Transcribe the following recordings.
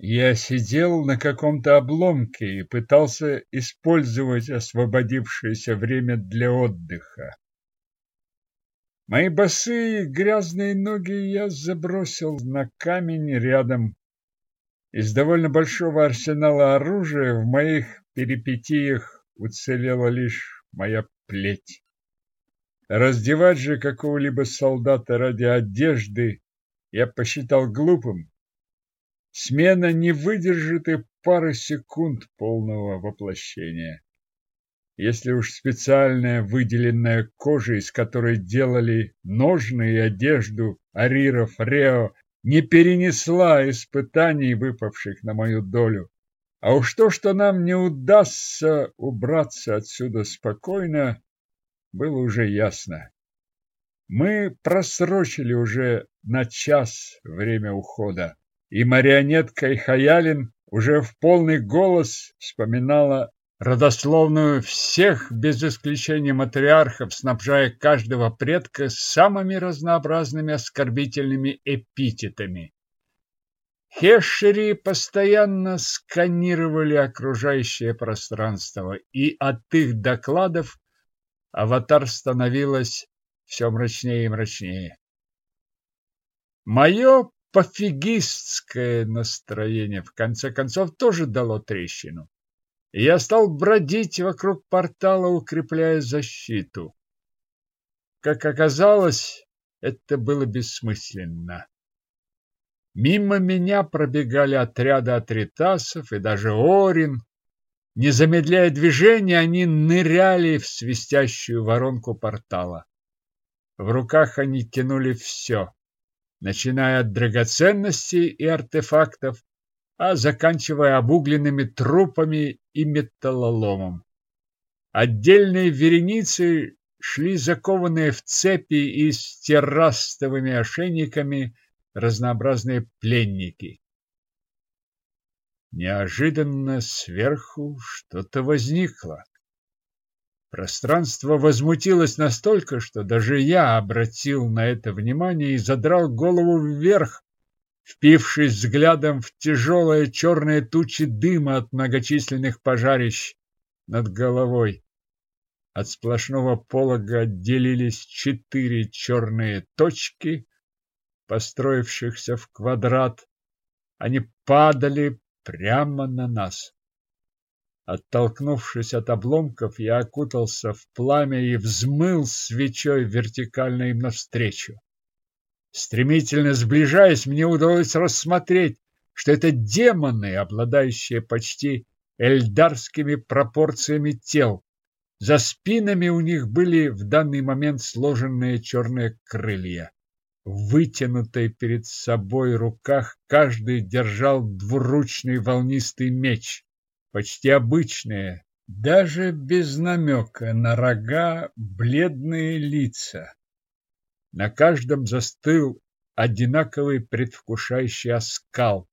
Я сидел на каком-то обломке и пытался использовать освободившееся время для отдыха. Мои босые грязные ноги я забросил на камень рядом. Из довольно большого арсенала оружия в моих перипетиях уцелела лишь моя плеть. Раздевать же какого-либо солдата ради одежды я посчитал глупым Смена не выдержит и пары секунд полного воплощения. Если уж специальная выделенная кожа, из которой делали ножны и одежду ариров Рео, не перенесла испытаний, выпавших на мою долю, а уж то, что нам не удастся убраться отсюда спокойно, было уже ясно. Мы просрочили уже на час время ухода и марионетка Хаялин уже в полный голос вспоминала родословную всех, без исключения матриархов, снабжая каждого предка самыми разнообразными оскорбительными эпитетами. Хешери постоянно сканировали окружающее пространство, и от их докладов аватар становилось все мрачнее и мрачнее. Мое пофигистское настроение в конце концов тоже дало трещину. Я стал бродить вокруг портала, укрепляя защиту. Как оказалось, это было бессмысленно. Мимо меня пробегали отряды атритасов и даже Орин. Не замедляя движения, они ныряли в свистящую воронку портала. В руках они тянули все начиная от драгоценностей и артефактов, а заканчивая обугленными трупами и металлоломом. Отдельные вереницы шли закованные в цепи и с террастовыми ошейниками разнообразные пленники. Неожиданно сверху что-то возникло. Пространство возмутилось настолько, что даже я обратил на это внимание и задрал голову вверх, впившись взглядом в тяжелые черные тучи дыма от многочисленных пожарищ над головой. От сплошного полога отделились четыре черные точки, построившихся в квадрат. Они падали прямо на нас. Оттолкнувшись от обломков, я окутался в пламя и взмыл свечой вертикально им навстречу. Стремительно сближаясь, мне удалось рассмотреть, что это демоны, обладающие почти эльдарскими пропорциями тел. За спинами у них были в данный момент сложенные черные крылья. В перед собой руках каждый держал двуручный волнистый меч почти обычные, даже без намека на рога, бледные лица. На каждом застыл одинаковый предвкушающий оскал.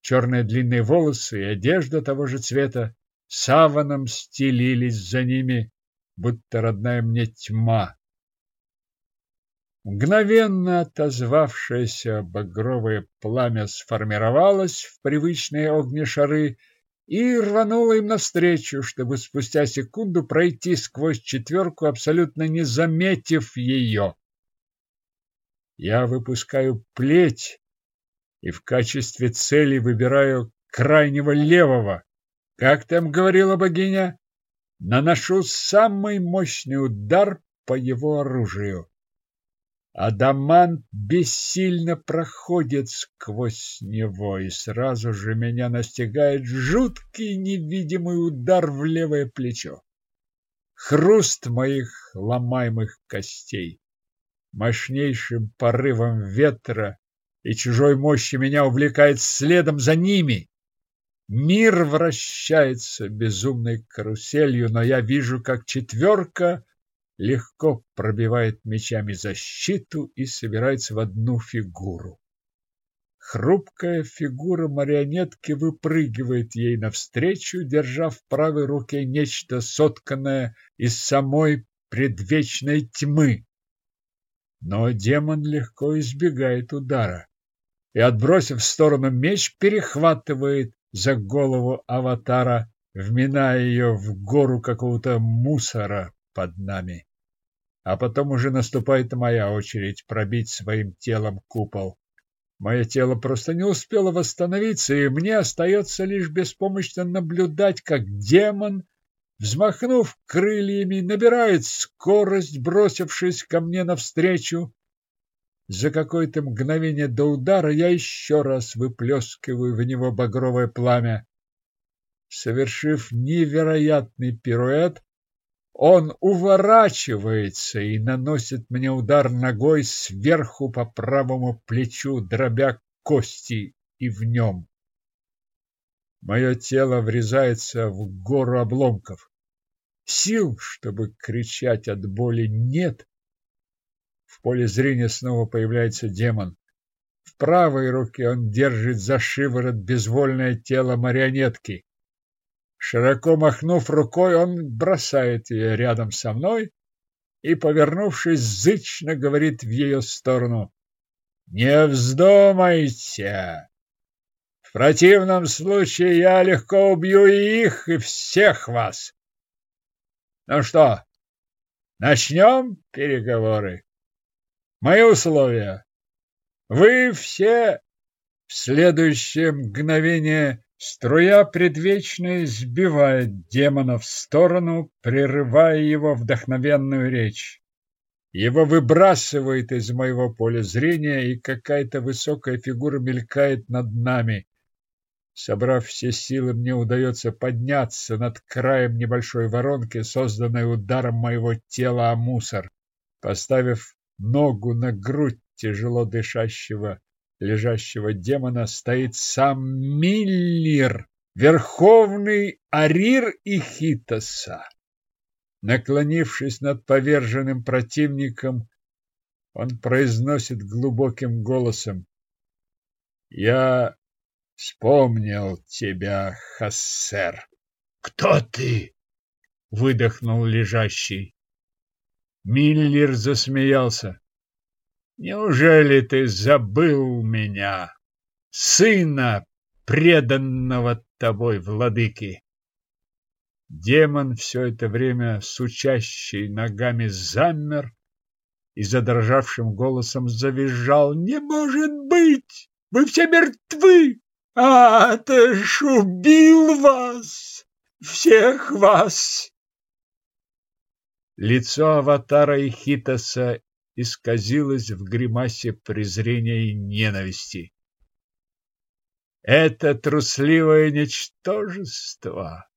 Черные длинные волосы и одежда того же цвета саваном стелились за ними, будто родная мне тьма. Мгновенно отозвавшееся багровое пламя сформировалось в привычные огнешары и рванула им навстречу, чтобы спустя секунду пройти сквозь четверку, абсолютно не заметив ее. Я выпускаю плеть и в качестве цели выбираю крайнего левого. Как там говорила богиня? Наношу самый мощный удар по его оружию. Адамант бессильно проходит сквозь него, и сразу же меня настигает жуткий невидимый удар в левое плечо. Хруст моих ломаемых костей. Мощнейшим порывом ветра и чужой мощи меня увлекает следом за ними. Мир вращается безумной каруселью, но я вижу, как четверка легко пробивает мечами защиту и собирается в одну фигуру. Хрупкая фигура марионетки выпрыгивает ей навстречу, держа в правой руке нечто сотканное из самой предвечной тьмы. Но демон легко избегает удара. и, отбросив в сторону меч, перехватывает за голову аватара, вминая ее в гору какого-то мусора под нами. А потом уже наступает моя очередь пробить своим телом купол. Мое тело просто не успело восстановиться, и мне остается лишь беспомощно наблюдать, как демон, взмахнув крыльями, набирает скорость, бросившись ко мне навстречу. За какое-то мгновение до удара я еще раз выплескиваю в него багровое пламя. Совершив невероятный пируэт, он уворачивается и наносит мне удар ногой сверху по правому плечу, дробя кости и в нем. Мое тело врезается в гору обломков. Сил, чтобы кричать от боли, нет. В поле зрения снова появляется демон. В правой руке он держит за шиворот безвольное тело марионетки. Широко махнув рукой, он бросает ее рядом со мной и, повернувшись, зычно говорит в ее сторону. «Не вздумайте! В противном случае я легко убью и их, и всех вас. Ну что, начнем переговоры? Мои условия. Вы все в следующее мгновение Струя предвечной сбивает демона в сторону, прерывая его вдохновенную речь. Его выбрасывает из моего поля зрения, и какая-то высокая фигура мелькает над нами. Собрав все силы, мне удается подняться над краем небольшой воронки, созданной ударом моего тела о мусор. Поставив ногу на грудь тяжело дышащего лежащего демона стоит сам Миллер, верховный Арир Ихитоса. Наклонившись над поверженным противником, он произносит глубоким голосом. «Я вспомнил тебя, Хассер». «Кто ты?» — выдохнул лежащий. Миллер засмеялся. Неужели ты забыл меня, сына преданного тобой владыки? Демон все это время сучащий ногами замер и задрожавшим голосом завизжал. «Не может быть! Вы все мертвы! А, ты ж убил вас! Всех вас!» Лицо аватара Ихитоса исказилось в гримасе презрения и ненависти. Это трусливое ничтожество.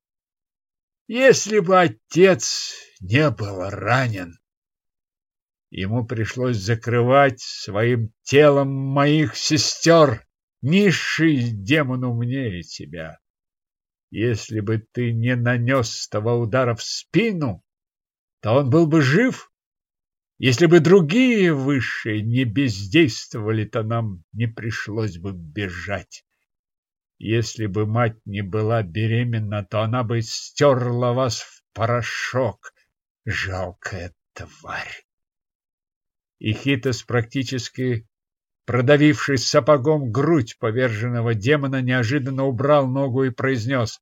Если бы отец не был ранен, ему пришлось закрывать своим телом моих сестер, низший демон умнее тебя. Если бы ты не нанес того удара в спину, то он был бы жив если бы другие высшие не бездействовали, то нам не пришлось бы бежать. Если бы мать не была беременна, то она бы стерла вас в порошок, жалкая тварь. И Хитос, практически продавивший сапогом грудь поверженного демона, неожиданно убрал ногу и произнес.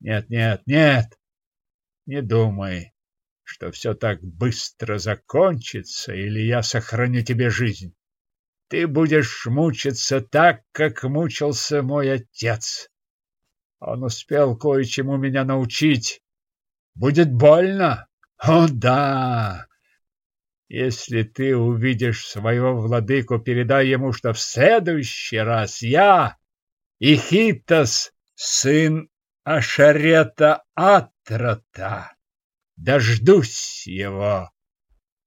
«Нет, нет, нет, не думай, что все так быстро закончится, или я сохраню тебе жизнь. Ты будешь мучиться так, как мучился мой отец. Он успел кое-чему меня научить. Будет больно? О, да! Если ты увидишь своего владыку, передай ему, что в следующий раз я, Ихитос, сын Ашарета Атрата, дождусь его.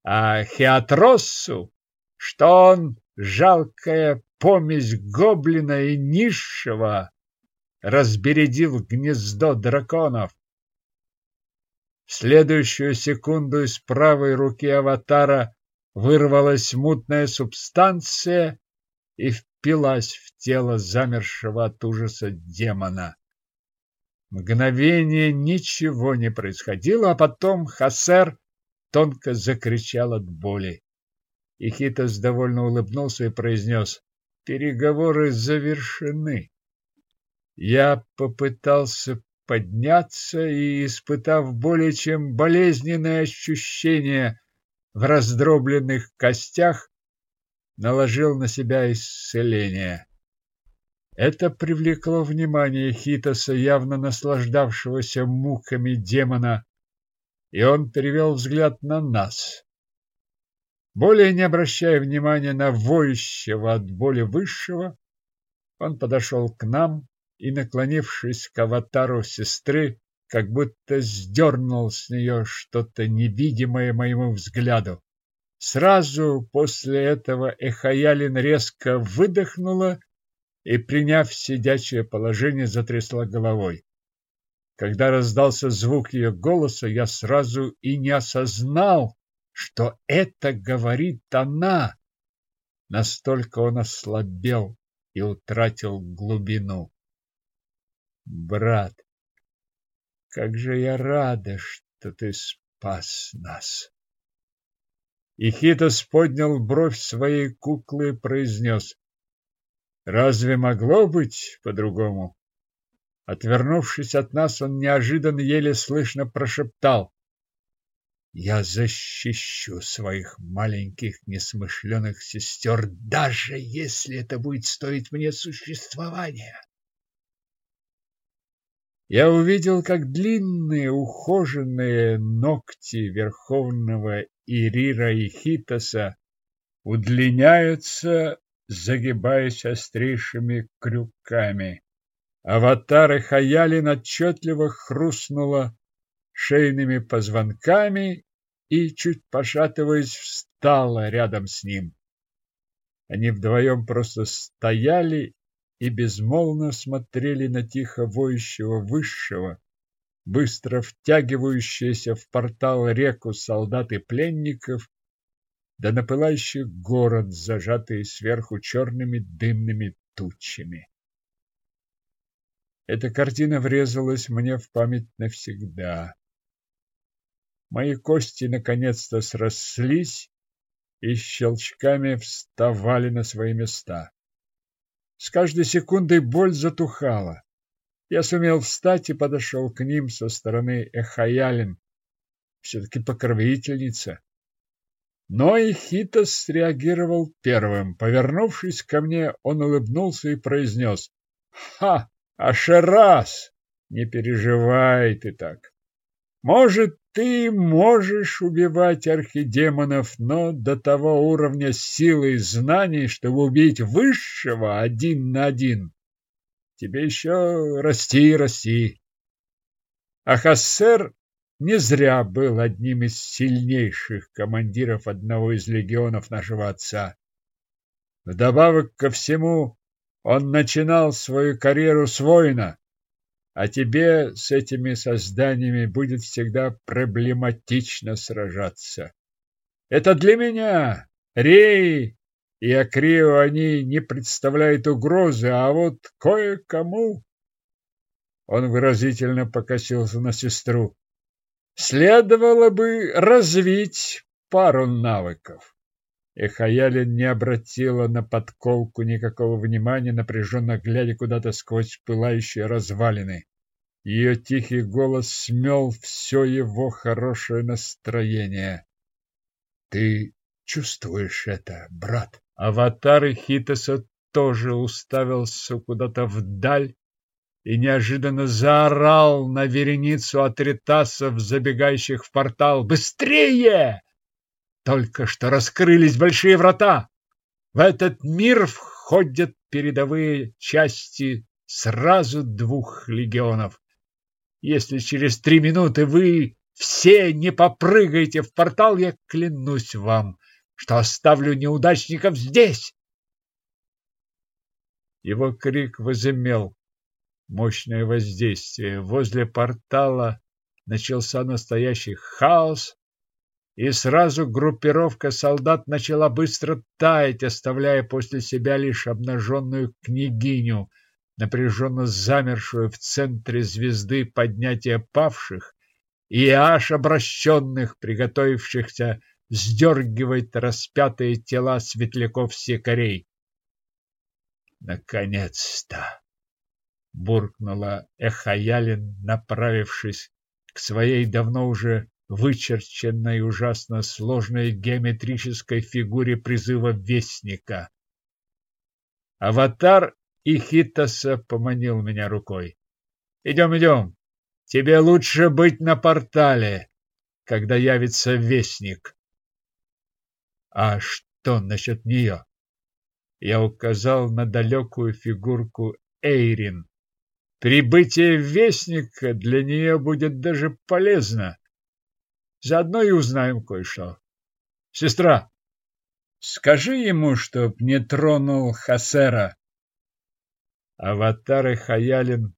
А Хеатросу, что он жалкая помесь гоблина и низшего, разбередил гнездо драконов. В следующую секунду из правой руки аватара вырвалась мутная субстанция и впилась в тело замершего от ужаса демона. Мгновение ничего не происходило, а потом Хасер тонко закричал от боли. И Хитос довольно улыбнулся и произнес переговоры завершены. Я попытался подняться и, испытав более чем болезненное ощущение в раздробленных костях, наложил на себя исцеление. Это привлекло внимание Хитоса, явно наслаждавшегося муками демона, и он перевел взгляд на нас. Более не обращая внимания на воющего от боли высшего, он подошел к нам и, наклонившись к аватару сестры, как будто сдернул с нее что-то невидимое моему взгляду. Сразу после этого Эхаялин резко выдохнула и, приняв сидячее положение, затрясла головой. Когда раздался звук ее голоса, я сразу и не осознал, что это говорит она. Настолько он ослабел и утратил глубину. Брат, как же я рада, что ты спас нас. И Хитос поднял бровь своей куклы и произнес. Разве могло быть по-другому? Отвернувшись от нас, он неожиданно еле слышно прошептал. Я защищу своих маленьких несмышленых сестер, даже если это будет стоить мне существования. Я увидел, как длинные ухоженные ногти Верховного Ирира и Хитоса удлиняются, загибаясь острейшими крюками. Аватары Хаялин отчетливо хрустнула шейными позвонками и, чуть пошатываясь, встала рядом с ним. Они вдвоем просто стояли и безмолвно смотрели на тихо воющего высшего, быстро втягивающиеся в портал реку солдат и пленников, да на пылающий город, зажатый сверху черными дымными тучами. Эта картина врезалась мне в память навсегда. Мои кости наконец-то срослись и щелчками вставали на свои места. С каждой секундой боль затухала. Я сумел встать и подошел к ним со стороны Эхаялин, все-таки покровительница. Но и Хитос среагировал первым. Повернувшись ко мне, он улыбнулся и произнес. «Ха! Ашерас! Не переживай ты так. Может, ты можешь убивать архидемонов, но до того уровня силы и знаний, чтобы убить высшего один на один, тебе еще расти и расти. А Хассер не зря был одним из сильнейших командиров одного из легионов нашего отца. Вдобавок ко всему, он начинал свою карьеру с воина, а тебе с этими созданиями будет всегда проблематично сражаться. Это для меня, Рей и Акрио, они не представляют угрозы, а вот кое-кому... Он выразительно покосился на сестру. Следовало бы развить пару навыков. Эхаялин не обратила на подколку никакого внимания, напряженно глядя куда-то сквозь пылающие развалины. Ее тихий голос смел все его хорошее настроение. «Ты чувствуешь это, брат?» Аватар Хитоса тоже уставился куда-то вдаль и неожиданно заорал на вереницу атритасов, забегающих в портал. «Быстрее!» Только что раскрылись большие врата. В этот мир входят передовые части сразу двух легионов. Если через три минуты вы все не попрыгаете в портал, я клянусь вам, что оставлю неудачников здесь. Его крик возымел мощное воздействие. Возле портала начался настоящий хаос, и сразу группировка солдат начала быстро таять, оставляя после себя лишь обнаженную княгиню, напряженно замершую в центре звезды поднятия павших и аж обращенных, приготовившихся сдергивать распятые тела светляков секарей. Наконец-то! Буркнула Эхаялин, направившись к своей давно уже вычерченной ужасно сложной геометрической фигуре призыва Вестника. Аватар Ихитоса поманил меня рукой. «Идем, идем! Тебе лучше быть на портале, когда явится Вестник». «А что насчет нее?» Я указал на далекую фигурку Эйрин. Прибытие Вестника для нее будет даже полезно. Заодно и узнаем кое-что. Сестра, скажи ему, чтоб не тронул Хасера. Аватар и Хаялин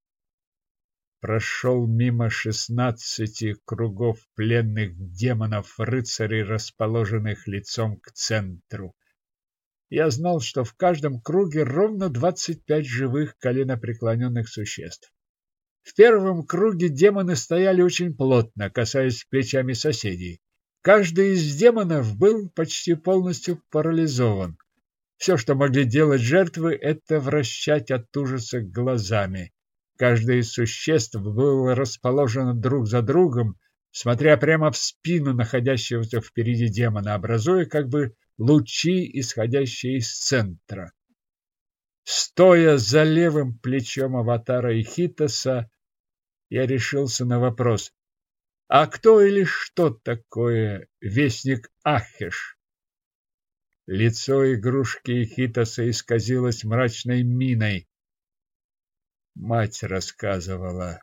прошел мимо шестнадцати кругов пленных демонов-рыцарей, расположенных лицом к центру. Я знал, что в каждом круге ровно двадцать пять живых коленопреклоненных существ. В первом круге демоны стояли очень плотно, касаясь плечами соседей. Каждый из демонов был почти полностью парализован. Все, что могли делать жертвы, это вращать от ужаса глазами. Каждое из существ было расположено друг за другом, смотря прямо в спину находящегося впереди демона, образуя как бы лучи, исходящие из центра. Стоя за левым плечом аватара Ихитоса, я решился на вопрос. А кто или что такое вестник Ахеш? Лицо игрушки Ихитоса исказилось мрачной миной. Мать рассказывала,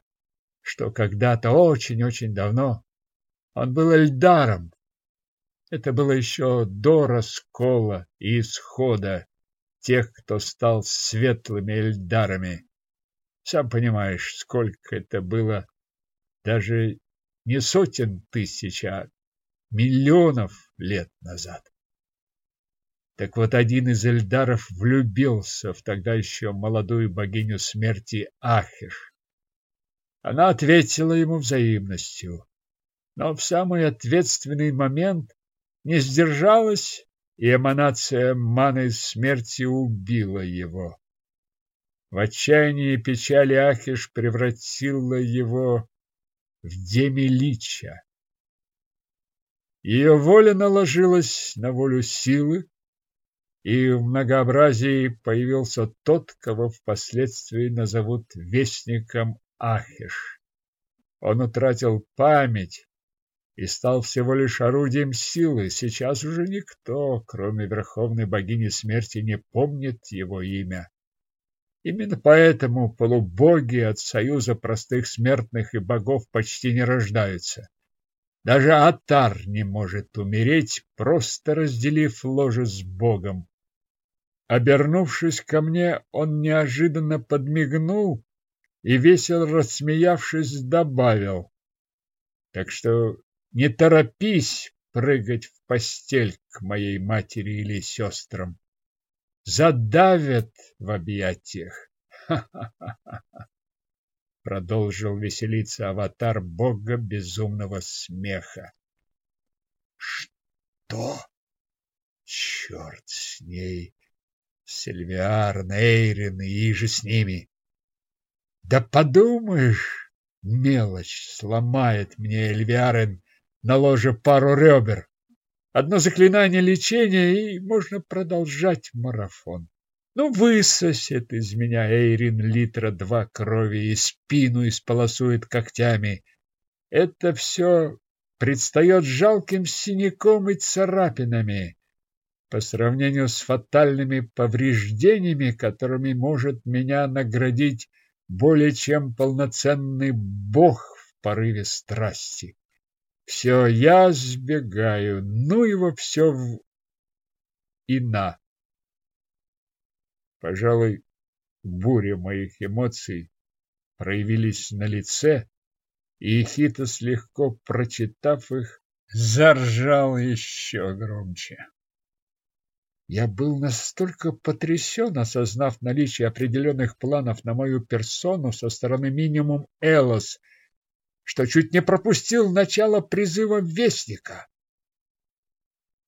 что когда-то очень-очень давно он был Эльдаром. Это было еще до раскола и исхода тех, кто стал светлыми Эльдарами. Сам понимаешь, сколько это было даже не сотен тысяч, а миллионов лет назад. Так вот, один из Эльдаров влюбился в тогда еще молодую богиню смерти Ахиш. Она ответила ему взаимностью, но в самый ответственный момент не сдержалась, и эманация маны смерти убила его. В отчаянии и печали Ахиш превратила его в демилича. Ее воля наложилась на волю силы, и в многообразии появился тот, кого впоследствии назовут Вестником Ахиш. Он утратил память и стал всего лишь орудием силы. Сейчас уже никто, кроме Верховной Богини Смерти, не помнит его имя. Именно поэтому полубоги от союза простых смертных и богов почти не рождаются. Даже Атар не может умереть, просто разделив ложе с богом. Обернувшись ко мне, он неожиданно подмигнул и, весело рассмеявшись, добавил. Так что не торопись прыгать в постель к моей матери или сестрам задавят в объятиях. Ха-ха-ха! Продолжил веселиться аватар бога безумного смеха. Что? Черт с ней! Сильвиар, Нейрин и же с ними. Да подумаешь, мелочь сломает мне Эльвиарен на ложе пару ребер. Одно заклинание лечения, и можно продолжать марафон. Ну, высосет из меня Эйрин литра два крови и спину исполосует когтями. Это все предстает жалким синяком и царапинами по сравнению с фатальными повреждениями, которыми может меня наградить более чем полноценный бог в порыве страсти. Все, я сбегаю, ну его все в... и на. Пожалуй, буря моих эмоций проявились на лице, и Хитос, легко прочитав их, заржал еще громче. Я был настолько потрясен, осознав наличие определенных планов на мою персону со стороны минимум Элос — что чуть не пропустил начало призыва Вестника.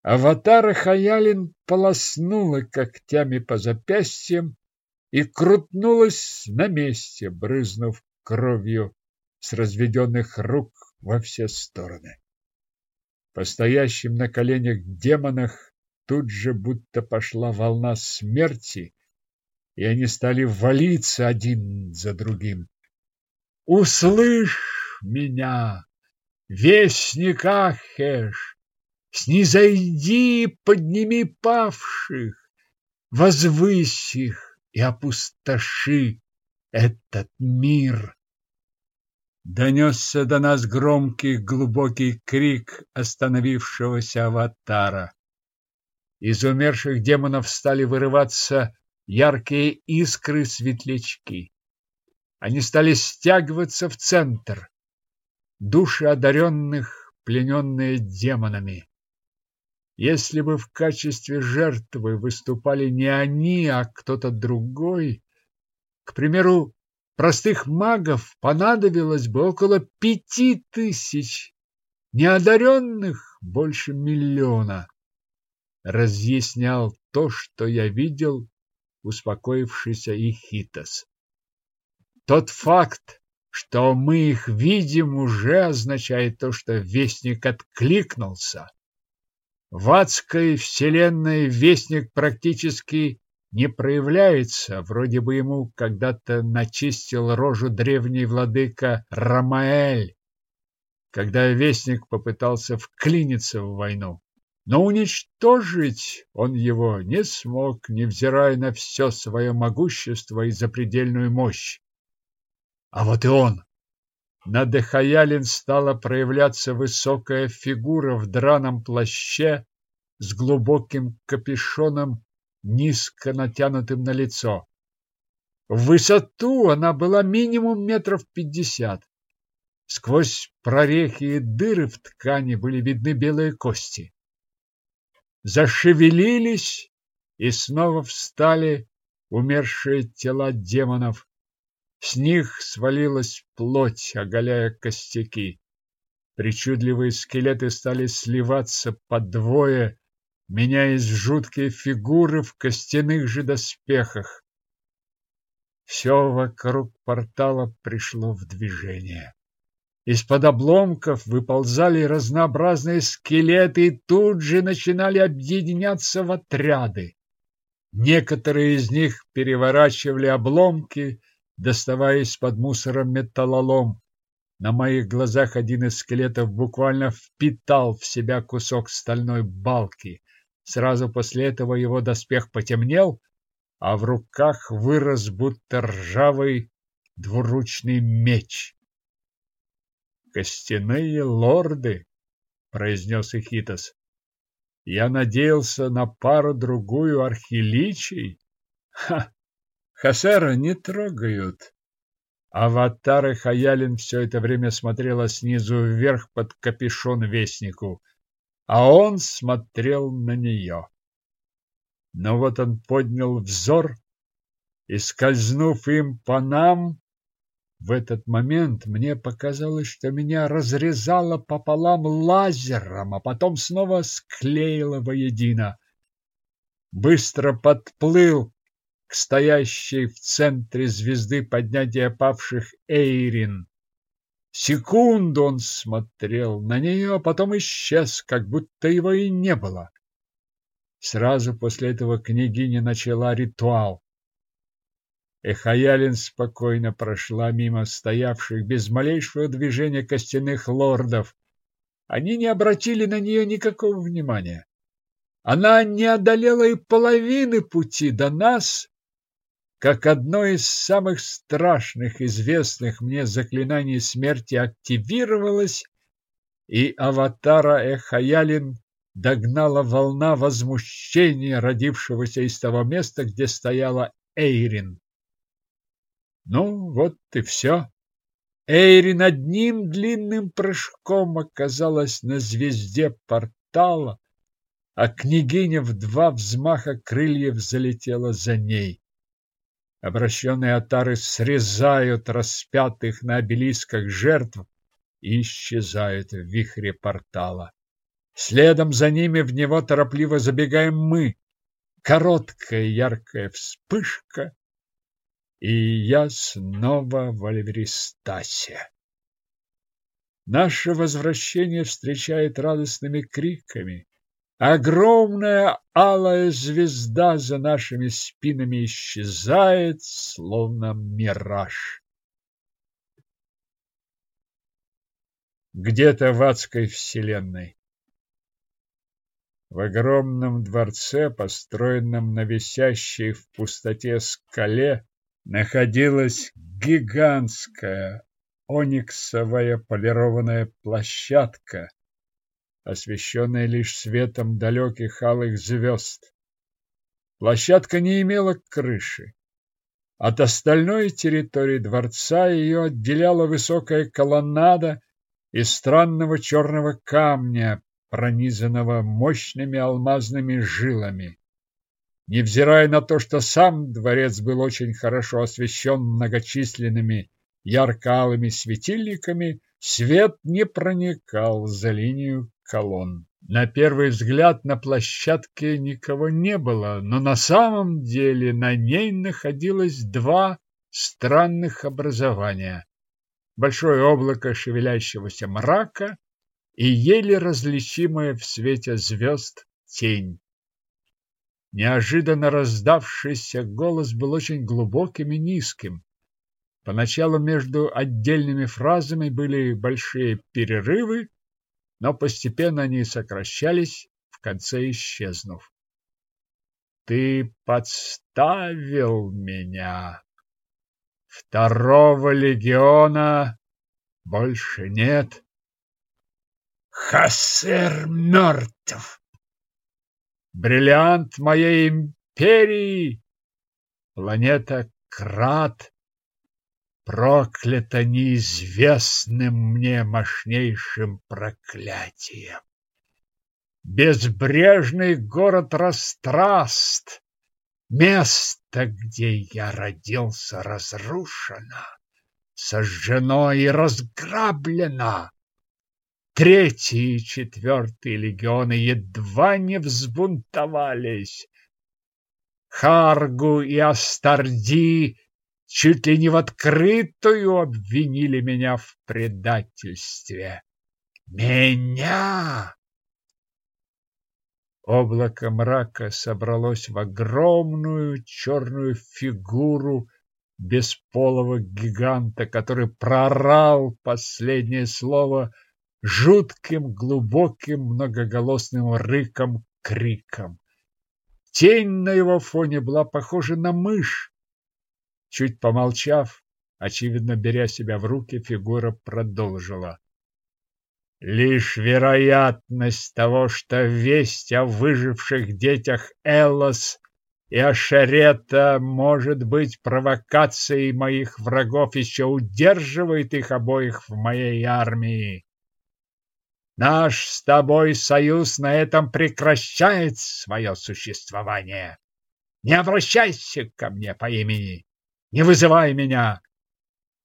Аватара Хаялин полоснула когтями по запястьям и крутнулась на месте, брызнув кровью с разведенных рук во все стороны. По стоящим на коленях демонах тут же будто пошла волна смерти, и они стали валиться один за другим. «Услышь меня, вестник Ахеш! Снизойди, подними павших, возвысь их и опустоши этот мир!» Донесся до нас громкий глубокий крик остановившегося аватара. Из умерших демонов стали вырываться яркие искры-светлячки. Они стали стягиваться в центр. Души одаренных, плененные демонами. Если бы в качестве жертвы выступали не они, а кто-то другой, к примеру, простых магов понадобилось бы около пяти тысяч, неодаренных больше миллиона разъяснял то, что я видел, успокоившийся Ихитос. Тот факт, что мы их видим, уже означает то, что Вестник откликнулся. В адской вселенной Вестник практически не проявляется, вроде бы ему когда-то начистил рожу древний владыка Рамаэль, когда Вестник попытался вклиниться в войну. Но уничтожить он его не смог, невзирая на все свое могущество и запредельную мощь. А вот и он. На Дехаялин стала проявляться высокая фигура в драном плаще с глубоким капюшоном, низко натянутым на лицо. В высоту она была минимум метров пятьдесят. Сквозь прорехи и дыры в ткани были видны белые кости зашевелились и снова встали умершие тела демонов. С них свалилась плоть, оголяя костяки. Причудливые скелеты стали сливаться по двое, меняясь в жуткие фигуры в костяных же доспехах. Все вокруг портала пришло в движение. Из-под обломков выползали разнообразные скелеты и тут же начинали объединяться в отряды. Некоторые из них переворачивали обломки, доставая из-под мусора металлолом. На моих глазах один из скелетов буквально впитал в себя кусок стальной балки. Сразу после этого его доспех потемнел, а в руках вырос будто ржавый двуручный меч. Костяные лорды, произнес Ихитос. Я надеялся на пару-другую архиличий. Ха! Хасера не трогают. Аватар и Хаялин все это время смотрела снизу вверх под капюшон вестнику, а он смотрел на нее. Но вот он поднял взор и, скользнув им по нам, в этот момент мне показалось, что меня разрезало пополам лазером, а потом снова склеило воедино. Быстро подплыл к стоящей в центре звезды поднятия павших Эйрин. Секунду он смотрел на нее, а потом исчез, как будто его и не было. Сразу после этого княгиня начала ритуал. Эхаялин спокойно прошла мимо стоявших без малейшего движения костяных лордов. Они не обратили на нее никакого внимания. Она не одолела и половины пути до нас, как одно из самых страшных известных мне заклинаний смерти активировалось, и аватара Эхаялин догнала волна возмущения, родившегося из того места, где стояла Эйрин. Ну, вот и все. Эйрин одним длинным прыжком оказалась на звезде портала, а княгиня в два взмаха крыльев залетела за ней. Обращенные отары срезают распятых на обелисках жертв и исчезают в вихре портала. Следом за ними в него торопливо забегаем мы. Короткая яркая вспышка, и я снова в Альверистасе. Наше возвращение встречает радостными криками. Огромная алая звезда за нашими спинами исчезает, словно мираж. Где-то в адской вселенной. В огромном дворце, построенном на висящей в пустоте скале, находилась гигантская ониксовая полированная площадка, освещенная лишь светом далеких алых звезд. Площадка не имела крыши. От остальной территории дворца ее отделяла высокая колоннада из странного черного камня, пронизанного мощными алмазными жилами. Невзирая на то, что сам дворец был очень хорошо освещен многочисленными ярко-алыми светильниками, свет не проникал за линию колонн. На первый взгляд на площадке никого не было, но на самом деле на ней находилось два странных образования. Большое облако шевелящегося мрака и еле различимая в свете звезд тень. Неожиданно раздавшийся голос был очень глубоким и низким. Поначалу между отдельными фразами были большие перерывы, но постепенно они сокращались, в конце исчезнув. Ты подставил меня. Второго легиона больше нет. Хассер мертв. Бриллиант моей империи, планета Крат, проклята неизвестным мне мощнейшим проклятием. Безбрежный город Растраст, место, где я родился, разрушено, сожжено и разграблено. Третий и четвертый легионы едва не взбунтовались. Харгу и Астарди чуть ли не в открытую обвинили меня в предательстве. Меня! Облако мрака собралось в огромную черную фигуру бесполого гиганта, который прорал последнее слово жутким, глубоким, многоголосным рыком-криком. Тень на его фоне была похожа на мышь, Чуть помолчав, очевидно беря себя в руки, фигура продолжила. Лишь вероятность того, что весть о выживших детях Эллос и Ашерета может быть провокацией моих врагов еще удерживает их обоих в моей армии. Наш с тобой союз на этом прекращает свое существование. Не обращайся ко мне по имени. Не вызывай меня!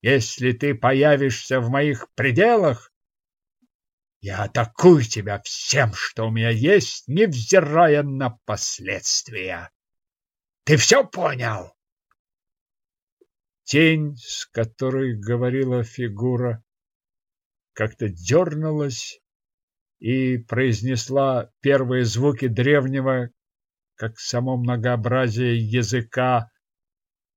Если ты появишься в моих пределах, я атакую тебя всем, что у меня есть, невзирая на последствия. Ты все понял? Тень, с которой говорила фигура, как-то дернулась и произнесла первые звуки древнего, как само многообразие языка,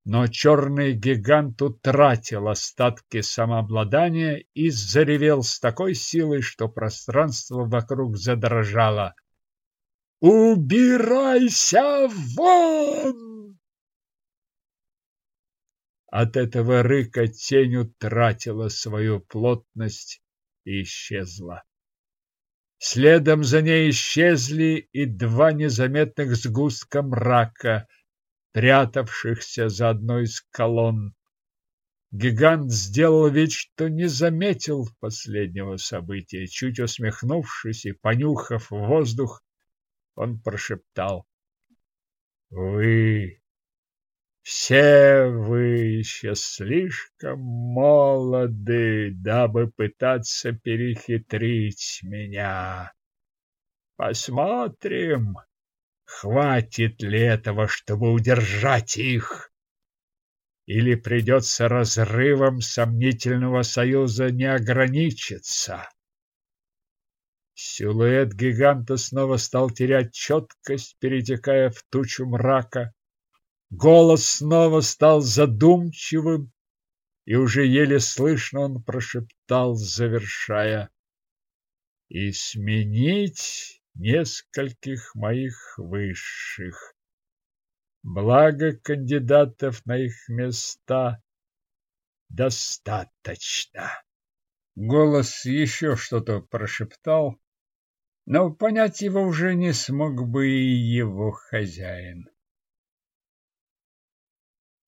но черный гигант утратил остатки самообладания и заревел с такой силой, что пространство вокруг задрожало. «Убирайся вон!» От этого рыка тень утратила свою плотность и исчезла. Следом за ней исчезли и два незаметных сгустка мрака — прятавшихся за одной из колонн. Гигант сделал вид, что не заметил последнего события. Чуть усмехнувшись и понюхав воздух, он прошептал. «Вы, все вы еще слишком молоды, дабы пытаться перехитрить меня. Посмотрим, Хватит ли этого, чтобы удержать их? или придется разрывом сомнительного союза не ограничиться. Силуэт гиганта снова стал терять четкость, перетекая в тучу мрака. Голос снова стал задумчивым, и уже еле слышно он прошептал, завершая, «И сменить нескольких моих высших. Благо кандидатов на их места достаточно». Голос еще что-то прошептал, но понять его уже не смог бы и его хозяин.